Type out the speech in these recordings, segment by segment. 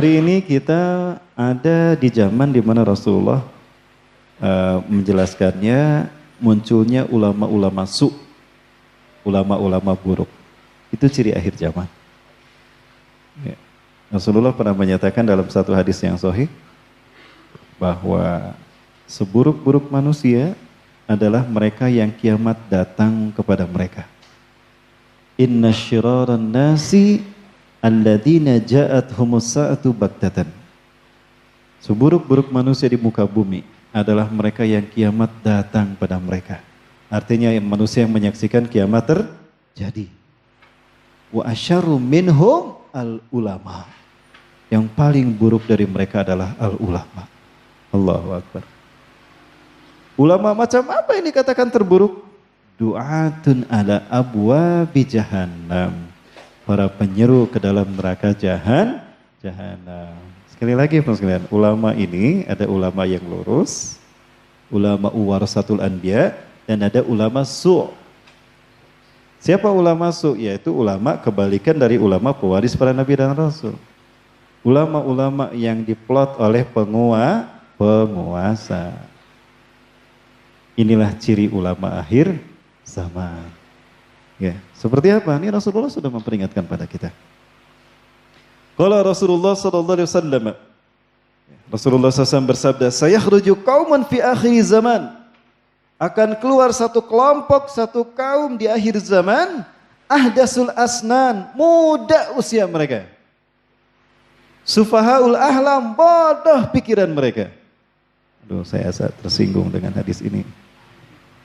Hari ini kita ada di zaman di mana Rasulullah uh, menjelaskannya munculnya ulama-ulama su, ulama-ulama buruk. Itu ciri akhir zaman. Ya. Rasulullah pernah menyatakan dalam satu hadis yang sahih bahwa seburuk-buruk manusia adalah mereka yang kiamat datang kepada mereka. Inna syiraran nasi alladzina ja'at humusa'atu bagdatan. Seburuk-buruk manusia di muka bumi adalah mereka yang kiamat datang pada mereka. Artinya yang manusia yang menyaksikan kiamat terjadi. Wa asyaru minhum al ulama. Yang paling buruk dari mereka adalah al ulama. Allahu akbar. Ulama macam apa ini katakan terburuk? Du'atun ala abwa jahannam para penyeru ke dalam neraka jahan jahanam. Sekali lagi teman sekalian, ulama ini ada ulama yang lurus, ulama uwarasatul anbiya dan ada ulama su'. Siapa ulama su? Yaitu ulama kebalikan dari ulama pewaris para nabi dan rasul. Ulama-ulama yang diplot oleh pengua, penguasa. Inilah ciri ulama akhir zaman. Ya, seperti apa? Ini Rasulullah sudah memperingatkan pada kita. Kalau Rasulullah sallallahu alaihi wasallam Rasulullah SAW bersabda, "Saya khruju kauman fi akhir zaman." Akan keluar satu kelompok, satu kaum di akhir zaman, ahdasul asnan, muda usia mereka. Sufahaul ahlam, bodoh pikiran mereka. Aduh, saya tersinggung dengan hadis ini.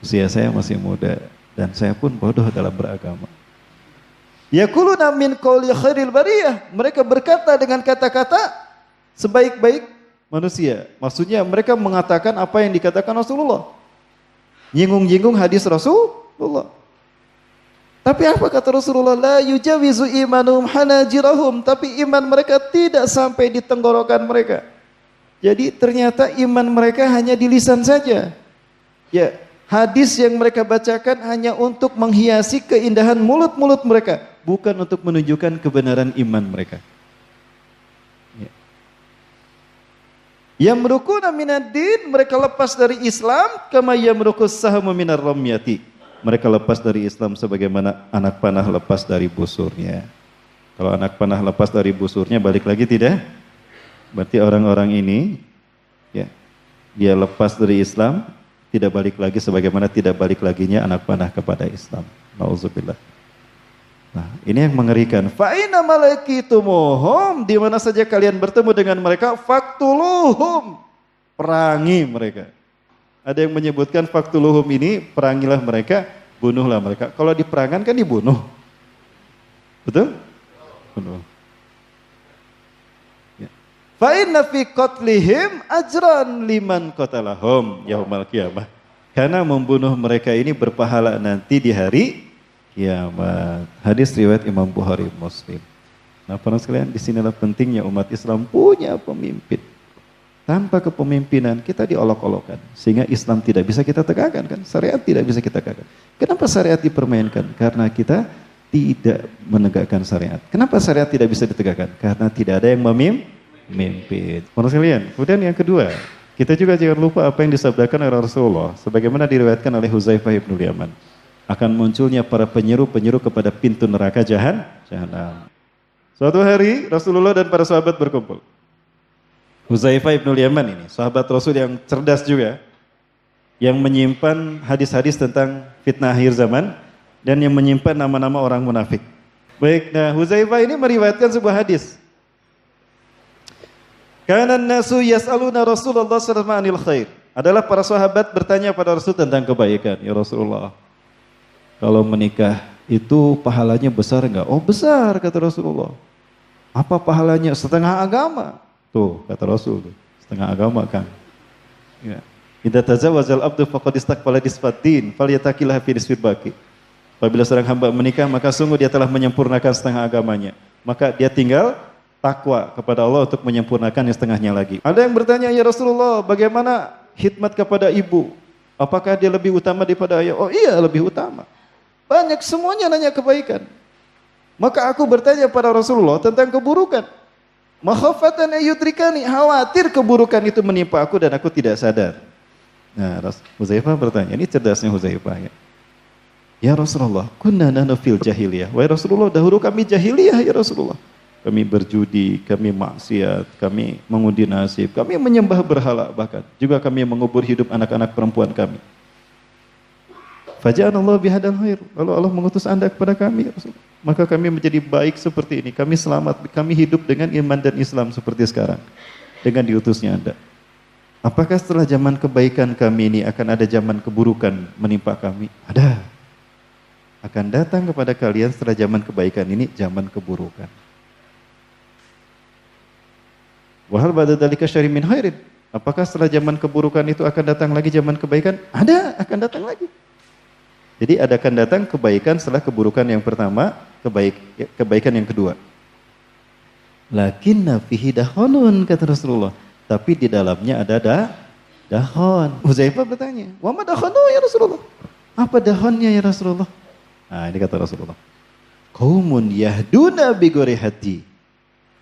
Usia saya masih muda dan saya pun bodoh dalam beragama. Yaquluna min qawli khairil bariyah. Mereka berkata dengan kata-kata sebaik-baik manusia. Maksudnya mereka mengatakan apa yang dikatakan Rasulullah. Nyinggung-nyinggung hadis Rasulullah. Tapi apa kata Rasulullah? La yujawizu imanum hanajirahum. Tapi iman mereka tidak sampai di tenggorokan mereka. Jadi ternyata iman mereka hanya di lisan saja. Ya, Hadis yang mereka bacakan hanya untuk menghiasi keindahan mulut-mulut mereka, bukan untuk menunjukkan kebenaran iman mereka. Ya. Yang minad-din, mereka lepas dari Islam, kama yamrukus sahamu minar ramyati. Mereka lepas dari Islam sebagaimana anak panah lepas dari busurnya. Kalau anak panah lepas dari busurnya balik lagi tidak? Berarti orang-orang ini ya, dia lepas dari Islam, tidak balik lagi sebagaimana tidak balik laginya anak panah kepada Islam. Nauzubillah. Nah, ini yang mengerikan. Fa'ina malaikitumuhum di mana saja kalian bertemu dengan mereka faktuluhum. Perangi mereka. Ada yang menyebutkan faktuluhum ini perangilah mereka, bunuhlah mereka. Kalau diperangan kan dibunuh. Betul? Bunuh. Fa inna fi qatlihim ajran liman qatalahum yaumal qiyamah. Karena membunuh mereka ini berpahala nanti di hari kiamat. Hadis riwayat Imam Bukhari Muslim. Nah, para sekalian, di sinilah pentingnya umat Islam punya pemimpin. Tanpa kepemimpinan kita diolok-olokkan. Sehingga Islam tidak bisa kita tegakkan kan. Syariat tidak bisa kita tegakkan. Kenapa syariat dipermainkan? Karena kita tidak menegakkan syariat. Kenapa syariat tidak bisa ditegakkan? Karena tidak ada yang memimpin mimpin. Menurut sekalian, kemudian yang kedua, kita juga jangan lupa apa yang disabdakan oleh Rasulullah, sebagaimana diriwayatkan oleh Huzaifah ibn Yaman. Akan munculnya para penyeru-penyeru kepada pintu neraka jahan, jahanam. Suatu hari Rasulullah dan para sahabat berkumpul. Huzaifah ibn Yaman ini, sahabat Rasul yang cerdas juga, yang menyimpan hadis-hadis tentang fitnah akhir zaman, dan yang menyimpan nama-nama orang munafik. Baik, nah Huzaifah ini meriwayatkan sebuah hadis karena nasu yas'aluna Rasulullah sallallahu alaihi khair. Adalah para sahabat bertanya pada Rasul tentang kebaikan. Ya Rasulullah, kalau menikah itu pahalanya besar enggak? Oh besar kata Rasulullah. Apa pahalanya? Setengah agama. Tuh kata Rasul. Setengah agama kan. Ya. Idza tazawwajal abdu faqad istaqbala disfatin falyatakillah fi nisfil. Apabila seorang hamba menikah maka sungguh dia telah menyempurnakan setengah agamanya. Maka dia tinggal takwa kepada Allah untuk menyempurnakan yang setengahnya lagi. Ada yang bertanya, ya Rasulullah, bagaimana khidmat kepada ibu? Apakah dia lebih utama daripada ayah? Oh iya, lebih utama. Banyak semuanya nanya kebaikan. Maka aku bertanya pada Rasulullah tentang keburukan. Makhafatan ayudrikani, khawatir keburukan itu menimpa aku dan aku tidak sadar. Nah, Huzaifah bertanya, ini cerdasnya Huzaifah ya. Ya Rasulullah, kunna nahnu fil jahiliyah. Wahai Rasulullah, dahulu kami jahiliyah ya Rasulullah. Kami berjudi, kami maksiat, kami mengundi nasib, kami menyembah berhala bahkan. Juga kami mengubur hidup anak-anak perempuan kami. Faja'an Allah bihadal khair. Lalu Allah mengutus anda kepada kami ya. Maka kami menjadi baik seperti ini. Kami selamat, kami hidup dengan iman dan Islam seperti sekarang. Dengan diutusnya anda. Apakah setelah zaman kebaikan kami ini akan ada zaman keburukan menimpa kami? Ada akan datang kepada kalian setelah zaman kebaikan ini zaman keburukan. Wahal pada dalika syari min khairin. Apakah setelah zaman keburukan itu akan datang lagi zaman kebaikan? Ada, akan datang lagi. Jadi ada akan datang kebaikan setelah keburukan yang pertama, kebaik, kebaikan yang kedua. Lakinna fihi dahonun kata Rasulullah. Tapi di dalamnya ada dah, dahon. Huzaifah bertanya, "Wa ma dahonu ya Rasulullah?" Apa dahonnya ya Rasulullah? Nah ini kata Rasulullah. Kaumun yahduna bigori hati.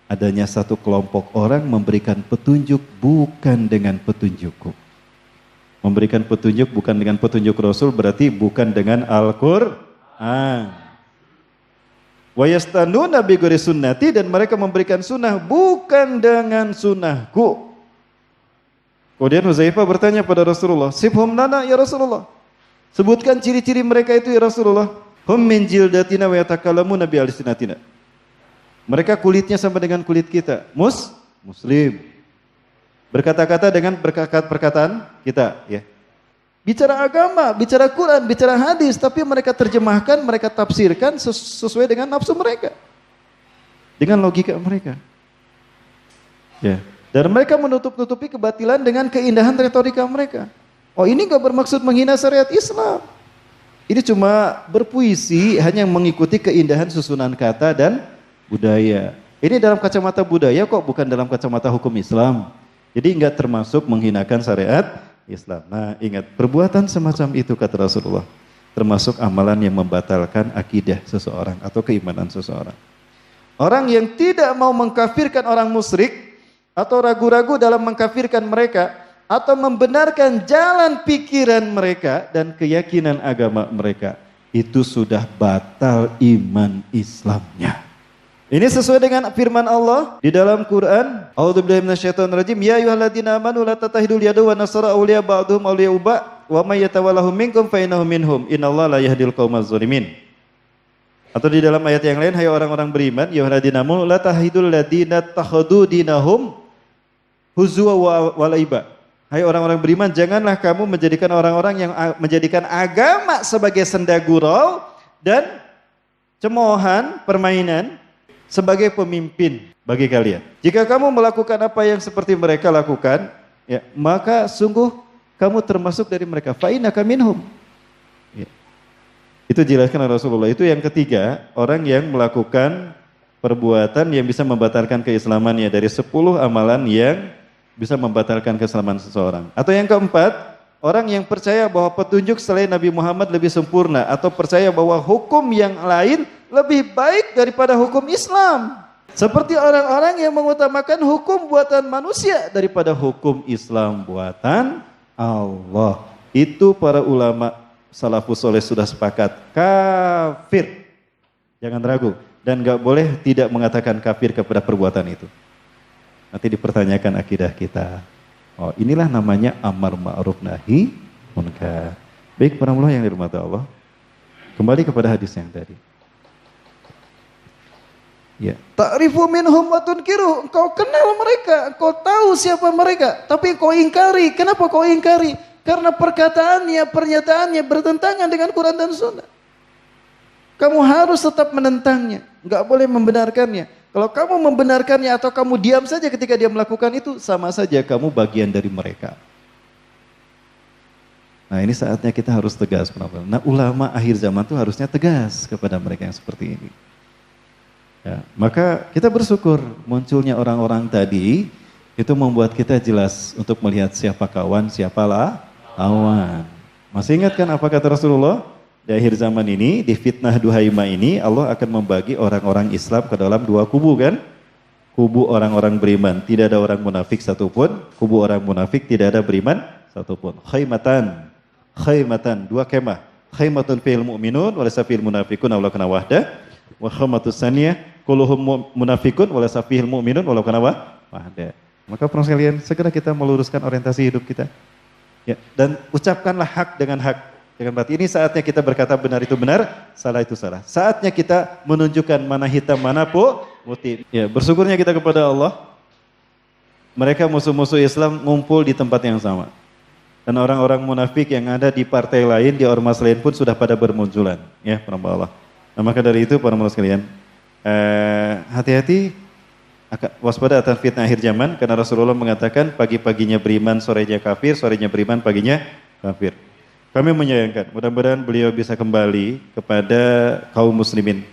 Adanya satu kelompok orang memberikan petunjuk bukan dengan petunjukku. Memberikan petunjuk bukan dengan petunjuk Rasul berarti bukan dengan Al-Quran. Wayastanuna bigori sunnati dan mereka memberikan sunnah bukan dengan sunnahku. Kemudian Huzaifah bertanya pada Rasulullah, Sibhum lana ya Rasulullah. Sebutkan ciri-ciri mereka itu ya Rasulullah. Hum min jildatina wa yatakalamuna bi alsinatina. Mereka kulitnya sama dengan kulit kita. Mus muslim. Berkata-kata dengan perkataan kita, ya. Bicara agama, bicara Quran, bicara hadis, tapi mereka terjemahkan, mereka tafsirkan sesuai dengan nafsu mereka. Dengan logika mereka. Ya. Dan mereka menutup-nutupi kebatilan dengan keindahan retorika mereka. Oh ini gak bermaksud menghina syariat Islam. Ini cuma berpuisi hanya mengikuti keindahan susunan kata dan budaya. Ini dalam kacamata budaya kok bukan dalam kacamata hukum Islam. Jadi enggak termasuk menghinakan syariat Islam. Nah ingat perbuatan semacam itu kata Rasulullah. Termasuk amalan yang membatalkan akidah seseorang atau keimanan seseorang. Orang yang tidak mau mengkafirkan orang musyrik atau ragu-ragu dalam mengkafirkan mereka atau membenarkan jalan pikiran mereka dan keyakinan agama mereka itu sudah batal iman Islamnya. Ini sesuai dengan firman Allah di dalam Quran. A'udzubillahi minasyaitonirrajim. Ya ayyuhalladzina amanu la tattakhidul yadu wa nasara awliya ba'dhum awliya uba wa may yatawallahum minkum fa innahu minhum. Innallaha la yahdil qaumaz zalimin. Atau di dalam ayat yang lain, hai orang-orang beriman, ya ayyuhalladzina amanu la tattakhidul ladina takhadu dinahum huzwa wa laiba. Hai orang-orang beriman, janganlah kamu menjadikan orang-orang yang menjadikan agama sebagai senda gurau dan cemoohan, permainan sebagai pemimpin bagi kalian. Jika kamu melakukan apa yang seperti mereka lakukan, ya, maka sungguh kamu termasuk dari mereka. Fa'inaka minhum. Ya. Itu jelaskan Rasulullah. Itu yang ketiga, orang yang melakukan perbuatan yang bisa membatalkan keislamannya dari sepuluh amalan yang bisa membatalkan keselamatan seseorang. Atau yang keempat, orang yang percaya bahwa petunjuk selain Nabi Muhammad lebih sempurna atau percaya bahwa hukum yang lain lebih baik daripada hukum Islam. Seperti orang-orang yang mengutamakan hukum buatan manusia daripada hukum Islam buatan Allah. Itu para ulama salafus soleh sudah sepakat kafir. Jangan ragu dan gak boleh tidak mengatakan kafir kepada perbuatan itu. Nanti dipertanyakan akidah kita. Oh, inilah namanya amar ma'ruf nahi munkar. Baik para yang dirahmati Allah. Kembali kepada hadis yang tadi. Ya. Ta'rifu minhum wa tunkiru. Engkau kenal mereka, engkau tahu siapa mereka, tapi kau ingkari. Kenapa kau ingkari? Karena perkataannya, pernyataannya bertentangan dengan Quran dan Sunnah. Kamu harus tetap menentangnya, enggak boleh membenarkannya. Kalau kamu membenarkannya atau kamu diam saja ketika dia melakukan itu, sama saja kamu bagian dari mereka. Nah ini saatnya kita harus tegas. Nah ulama akhir zaman itu harusnya tegas kepada mereka yang seperti ini. Ya, maka kita bersyukur munculnya orang-orang tadi itu membuat kita jelas untuk melihat siapa kawan, siapa lawan. Masih ingat kan apa kata Rasulullah? di akhir zaman ini, di fitnah Duhaima ini, Allah akan membagi orang-orang Islam ke dalam dua kubu kan? kubu orang-orang beriman. Tidak ada orang munafik satupun. Kubu orang munafik tidak ada beriman satupun. Khaymatan. Khaymatan. Dua kemah. Khaymatun fil mu'minun walaysa fil munafikun awla kana wahda. Wa khaymatus saniyah kuluhum munafikun walaysa fil mu'minun walau kana wahda. Maka perlu sekalian segera kita meluruskan orientasi hidup kita. Ya, dan ucapkanlah hak dengan hak. Dengan berarti ini saatnya kita berkata benar itu benar, salah itu salah. Saatnya kita menunjukkan mana hitam, mana putih. Ya, bersyukurnya kita kepada Allah. Mereka musuh-musuh Islam ngumpul di tempat yang sama. Dan orang-orang munafik yang ada di partai lain, di ormas lain pun sudah pada bermunculan. Ya, Allah. Nah, maka dari itu para mulut sekalian, eh, hati-hati waspada atas fitnah akhir zaman karena Rasulullah mengatakan pagi-paginya beriman, sorenya kafir, sorenya beriman, paginya kafir. Kami menyayangkan, mudah-mudahan beliau bisa kembali kepada kaum muslimin.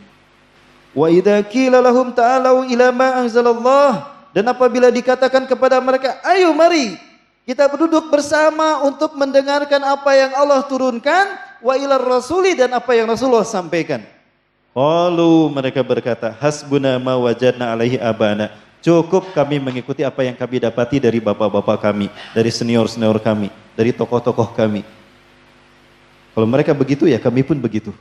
Wa idza qila lahum ta'alu ila ma anzalallah dan apabila dikatakan kepada mereka, "Ayo mari kita berduduk bersama untuk mendengarkan apa yang Allah turunkan wa ila rasuli dan apa yang Rasulullah sampaikan." Qalu mereka berkata, "Hasbuna ma wajadna alaihi abana." Cukup kami mengikuti apa yang kami dapati dari bapak-bapak kami, dari senior-senior kami, dari tokoh-tokoh kami. Kalau mereka begitu ya kami pun begitu.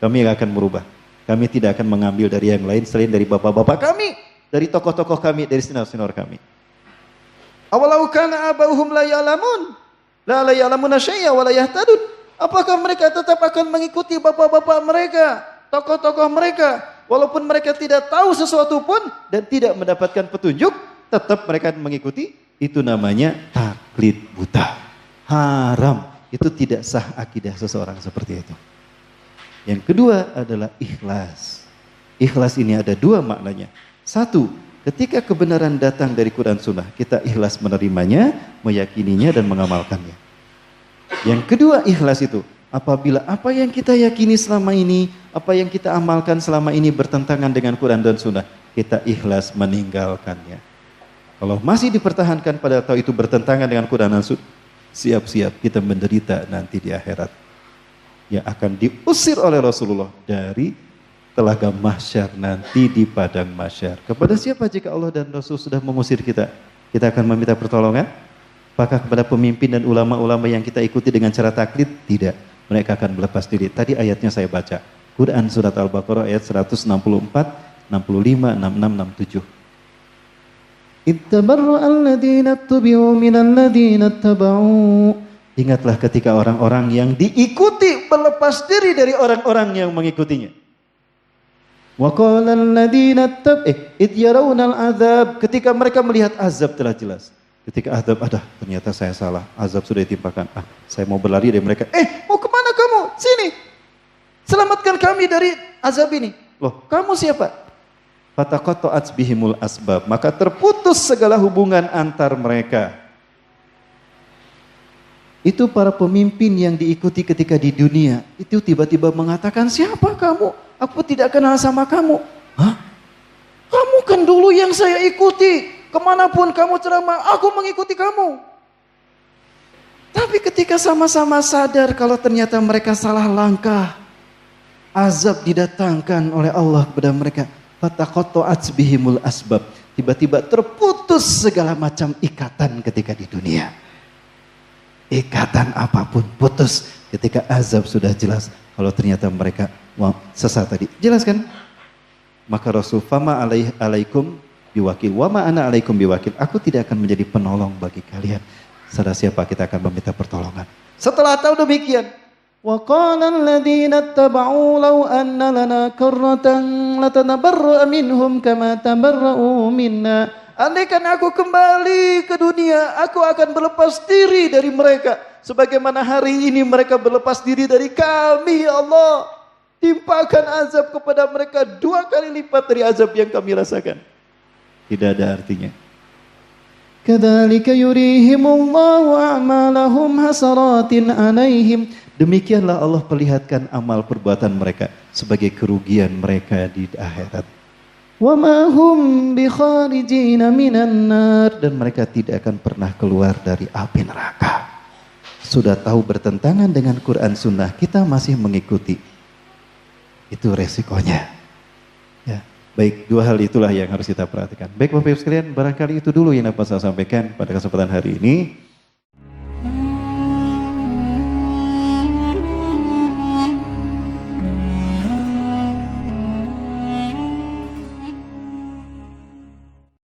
Kami akan merubah. Kami tidak akan mengambil dari yang lain selain dari bapak-bapak kami, dari tokoh-tokoh kami, dari sinor-sinor kami. Awalau kana abauhum la ya'lamun, la la ya'lamuna syai'a wa la yahtadun. Apakah mereka tetap akan mengikuti bapak-bapak mereka, tokoh-tokoh mereka, walaupun mereka tidak tahu sesuatu pun dan tidak mendapatkan petunjuk, tetap mereka mengikuti? Itu namanya taklid buta. Haram itu tidak sah akidah seseorang seperti itu. Yang kedua adalah ikhlas. Ikhlas ini ada dua maknanya. Satu, ketika kebenaran datang dari Quran Sunnah, kita ikhlas menerimanya, meyakininya dan mengamalkannya. Yang kedua ikhlas itu, apabila apa yang kita yakini selama ini, apa yang kita amalkan selama ini bertentangan dengan Quran dan Sunnah, kita ikhlas meninggalkannya. Kalau masih dipertahankan pada atau itu bertentangan dengan Quran dan Sunnah, siap-siap kita menderita nanti di akhirat. Yang akan diusir oleh Rasulullah dari telaga mahsyar nanti di padang mahsyar. Kepada siapa jika Allah dan Rasul sudah mengusir kita? Kita akan meminta pertolongan? Apakah kepada pemimpin dan ulama-ulama yang kita ikuti dengan cara taklid? Tidak. Mereka akan melepas diri. Tadi ayatnya saya baca. Quran Surat Al-Baqarah ayat 164, 65, 66, 67. Ingatlah ketika orang-orang yang diikuti melepas diri dari orang-orang yang mengikutinya. eh, ketika mereka melihat azab telah jelas. Ketika azab ada, ternyata saya salah. Azab sudah ditimpakan. Ah, saya mau berlari dari mereka. Eh, mau ke mana kamu? Sini. Selamatkan kami dari azab ini. Loh, kamu siapa? Fatakoto'at bihimul asbab. Maka terputus segala hubungan antar mereka. Itu para pemimpin yang diikuti ketika di dunia. Itu tiba-tiba mengatakan, siapa kamu? Aku tidak kenal sama kamu. Hah? Kamu kan dulu yang saya ikuti. Ke mana pun kamu ceramah, aku mengikuti kamu. Tapi ketika sama-sama sadar kalau ternyata mereka salah langkah. Azab didatangkan oleh Allah kepada mereka Fatakoto'at bihimul asbab. Tiba-tiba terputus segala macam ikatan ketika di dunia. Ikatan apa pun putus ketika azab sudah jelas. Kalau ternyata mereka sesat tadi. Jelas kan? Maka Rasul fama alaih, alaikum biwakil. Wa ma ana alaikum biwakil. Aku tidak akan menjadi penolong bagi kalian. Sada siapa kita akan meminta pertolongan. Setelah tahu demikian. Wa qala alladhina taba'u law anna lana karratan minhum kama tabarra'u minna. Andaikan aku kembali ke dunia, aku akan berlepas diri dari mereka. Sebagaimana hari ini mereka berlepas diri dari kami, ya Allah. Timpakan azab kepada mereka dua kali lipat dari azab yang kami rasakan. Tidak ada artinya. Kadzalika yurihimullahu a'malahum hasaratin alaihim Demikianlah Allah perlihatkan amal perbuatan mereka sebagai kerugian mereka di akhirat. Wa ma hum minan nar dan mereka tidak akan pernah keluar dari api neraka. Sudah tahu bertentangan dengan Quran Sunnah, kita masih mengikuti. Itu resikonya. Baik, dua hal itulah yang harus kita perhatikan. Baik Bapak Ibu sekalian, barangkali itu dulu yang dapat saya sampaikan pada kesempatan hari ini.